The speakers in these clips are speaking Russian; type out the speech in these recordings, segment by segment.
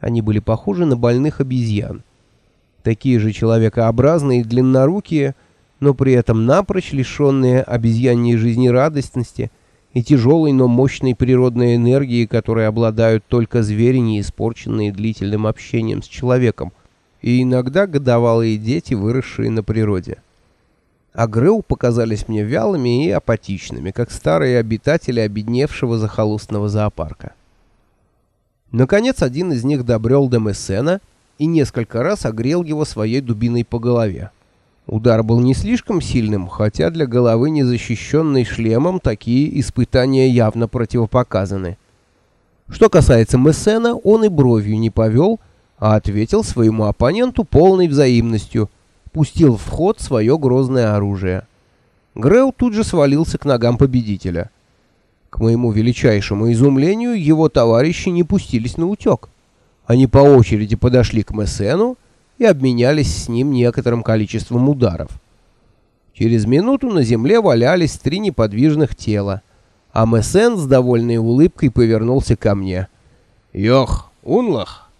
Они были похожи на больных обезьян. Такие же человекообразные и длиннорукие, но при этом напрочь лишенные обезьяньей жизнерадостности и тяжелой, но мощной природной энергии, которой обладают только звери, не испорченные длительным общением с человеком, и иногда годовалые дети, выросшие на природе. А Грэу показались мне вялыми и апатичными, как старые обитатели обедневшего захолустного зоопарка. Наконец, один из них добрел до Мессена и несколько раз огрел его своей дубиной по голове. Удар был не слишком сильным, хотя для головы, не защищенной шлемом, такие испытания явно противопоказаны. Что касается Мессена, он и бровью не повел, а ответил своему оппоненту полной взаимностью, пустил в ход свое грозное оружие. Греу тут же свалился к ногам победителя — к моему величайшему изумлению, его товарищи не пустились на утек. Они по очереди подошли к Мессену и обменялись с ним некоторым количеством ударов. Через минуту на земле валялись три неподвижных тела, а Мессен с довольной улыбкой повернулся ко мне. «Йох, Унлах!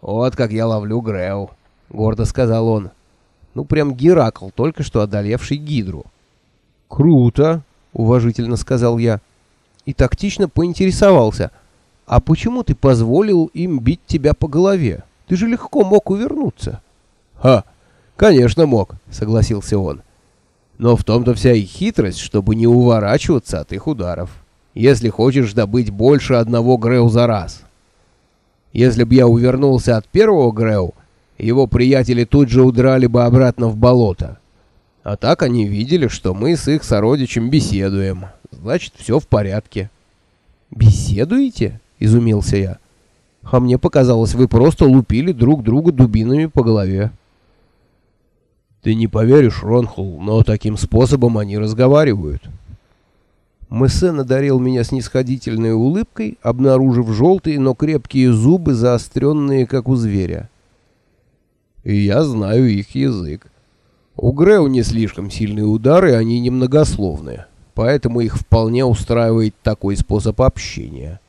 Вот как я ловлю Греу!» — гордо сказал он. Ну, прям Геракл, только что одолевший Гидру. «Круто!» — уважительно сказал я и тактично поинтересовался, «А почему ты позволил им бить тебя по голове? Ты же легко мог увернуться». «Ха, конечно мог», — согласился он. «Но в том-то вся и хитрость, чтобы не уворачиваться от их ударов, если хочешь добыть больше одного Греу за раз. Если б я увернулся от первого Греу, его приятели тут же удрали бы обратно в болото. А так они видели, что мы с их сородичем беседуем» значит, все в порядке. «Беседуете?» — изумился я. «А мне показалось, вы просто лупили друг друга дубинами по голове». «Ты не поверишь, Ронхул, но таким способом они разговаривают». Мессе надарил меня снисходительной улыбкой, обнаружив желтые, но крепкие зубы, заостренные, как у зверя. «И я знаю их язык. У Греу не слишком сильные удары, они немногословные» поэтому их вполне устраивает такой способ общения.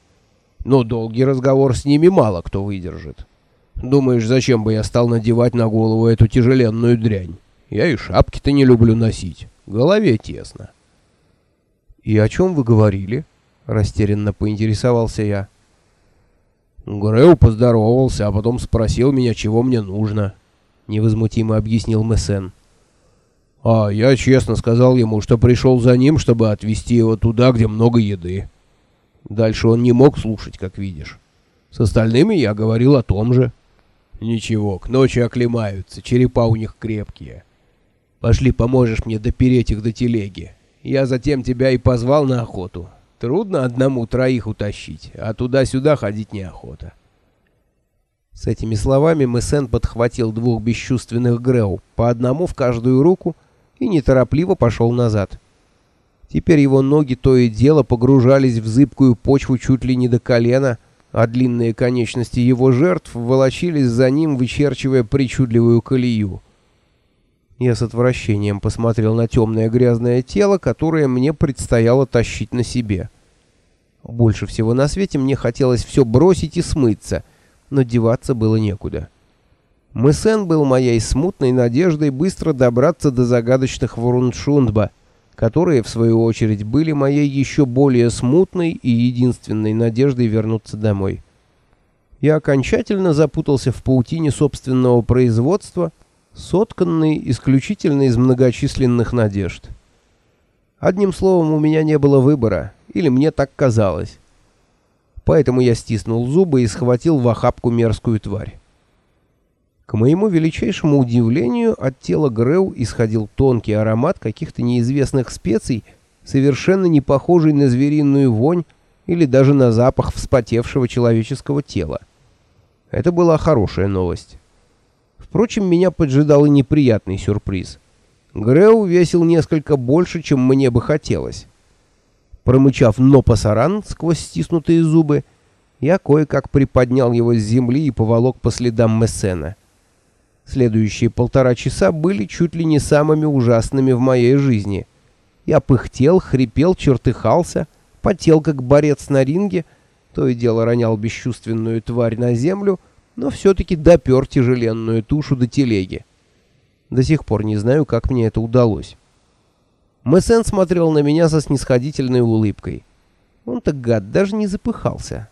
Но долгий разговор с ними мало кто выдержит. Думаешь, зачем бы я стал надевать на голову эту тяжеленную дрянь? Я и шапки-то не люблю носить. Голове тесно. «И о чем вы говорили?» — растерянно поинтересовался я. Греу поздоровался, а потом спросил меня, чего мне нужно. Невозмутимо объяснил Мессен. А я честно сказал ему, что пришел за ним, чтобы отвезти его туда, где много еды. Дальше он не мог слушать, как видишь. С остальными я говорил о том же. Ничего, к ночи оклемаются, черепа у них крепкие. Пошли, поможешь мне допереть их до телеги. Я затем тебя и позвал на охоту. Трудно одному троих утащить, а туда-сюда ходить неохота. С этими словами Мессен подхватил двух бесчувственных Греу, по одному в каждую руку, и неторопливо пошел назад. Теперь его ноги то и дело погружались в зыбкую почву чуть ли не до колена, а длинные конечности его жертв волочились за ним, вычерчивая причудливую колею. Я с отвращением посмотрел на темное грязное тело, которое мне предстояло тащить на себе. Больше всего на свете мне хотелось все бросить и смыться, но деваться было некуда. Мысен был моей смутной надеждой быстро добраться до загадочных Вуруншундба, которые, в свою очередь, были моей еще более смутной и единственной надеждой вернуться домой. Я окончательно запутался в паутине собственного производства, сотканной исключительно из многочисленных надежд. Одним словом, у меня не было выбора, или мне так казалось. Поэтому я стиснул зубы и схватил в охапку мерзкую тварь. К моему величайшему удивлению, от тела Греу исходил тонкий аромат каких-то неизвестных специй, совершенно не похожий на звериную вонь или даже на запах вспотевшего человеческого тела. Это была хорошая новость. Впрочем, меня поджидал и неприятный сюрприз. Греу весил несколько больше, чем мне бы хотелось. Промычав «но пасаран» сквозь стиснутые зубы, я кое-как приподнял его с земли и поволок по следам Мессена. Следующие полтора часа были чуть ли не самыми ужасными в моей жизни. Я пыхтел, хрипел, чертыхался, потел как борец на ринге, то и дело ронял бесчувственную тварь на землю, но все-таки допер тяжеленную тушу до телеги. До сих пор не знаю, как мне это удалось. Мессен смотрел на меня со снисходительной улыбкой. Он-то, гад, даже не запыхался.